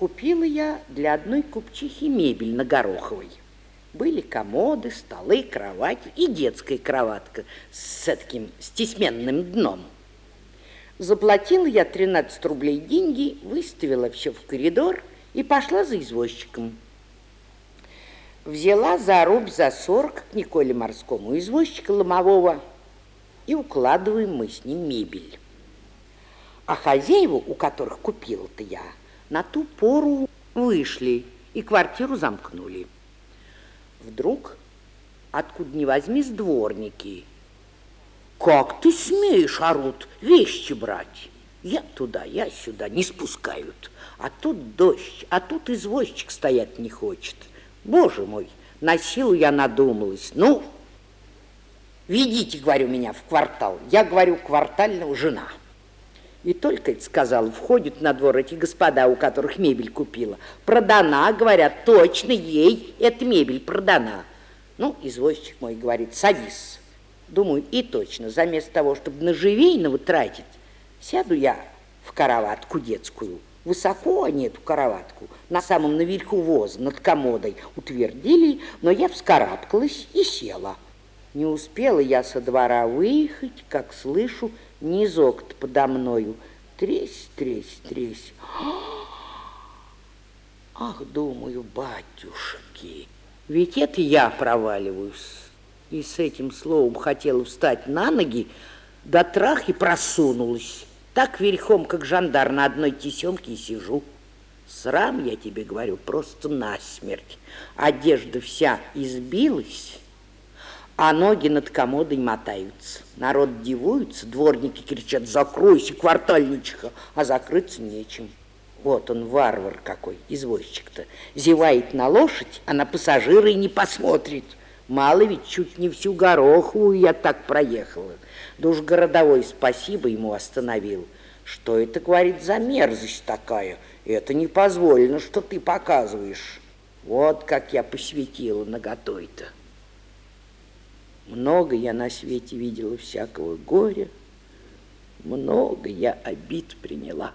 Купила я для одной купчихи мебель на Гороховой. Были комоды, столы, кровать и детская кроватка с таким стесменным дном. Заплатила я 13 рублей деньги, выставила все в коридор и пошла за извозчиком. Взяла за рубь за сорок к Николе Морскому извозчика ломового и укладываем мы с ним мебель. А хозяева, у которых купила-то я, на ту пору вышли и квартиру замкнули. Вдруг, откуда ни возьмись, дворники. Как ты смеешь, орут, вещи брать? Я туда, я сюда, не спускают. А тут дождь, а тут извозчик стоять не хочет. Боже мой, на силу я надумалась. Ну, ведите, говорю, меня в квартал. Я, говорю, квартального жена. И только это сказал, входят на двор эти господа, у которых мебель купила. Продана, говорят, точно ей эта мебель продана. Ну, извозчик мой говорит, садись. Думаю, и точно, заместо того, чтобы на живейного тратить, сяду я в караватку детскую. Высоко они эту караватку, на самом наверху воза, над комодой, утвердили, но я вскарабкалась и села. Не успела я со двора выехать, как слышу, низок-то подо мною. Тресь, тресь, тресь. Ах, думаю, батюшки, ведь это я проваливаюсь. И с этим словом хотела встать на ноги, до трахи просунулась. Так верхом, как жандар на одной тесемке и сижу. Срам, я тебе говорю, просто насмерть. Одежда вся избилась, а ноги над комодой мотаются. Народ дивуется, дворники кричат, закройся, квартальничиха, а закрыться нечем. Вот он, варвар какой, извозчик-то, зевает на лошадь, а на пассажира и не посмотрит. Мало ведь чуть не всю Гороховую я так проехала. Да уж городовой спасибо ему остановил. Что это, говорит, за мерзость такая? Это не позволено, что ты показываешь. Вот как я посветила наготой-то. Много я на свете видела всякого горя, много я обид приняла.